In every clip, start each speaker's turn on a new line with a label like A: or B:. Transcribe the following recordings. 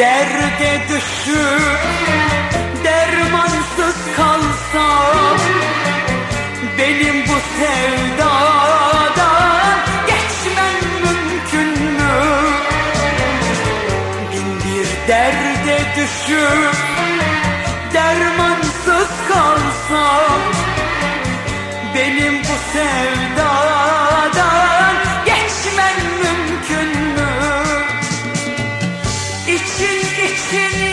A: Derde düşüp dermansız kalsam Benim bu sevdadan geçmem mümkün mü? Bin bir derde düşüp dermansız kalsam Benim bu sevdadan give me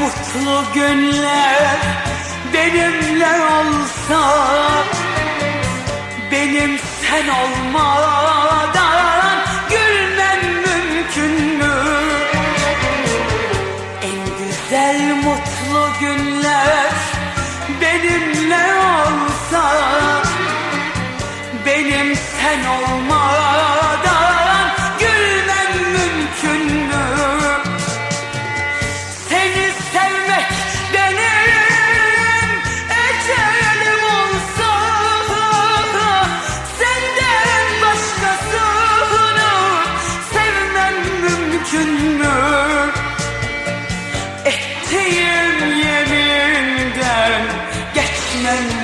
A: mutlu günler benimle olsa Benim sen olmadan gülmem mümkün mü? En güzel mutlu günler benimle olsa Benim sen olmadan and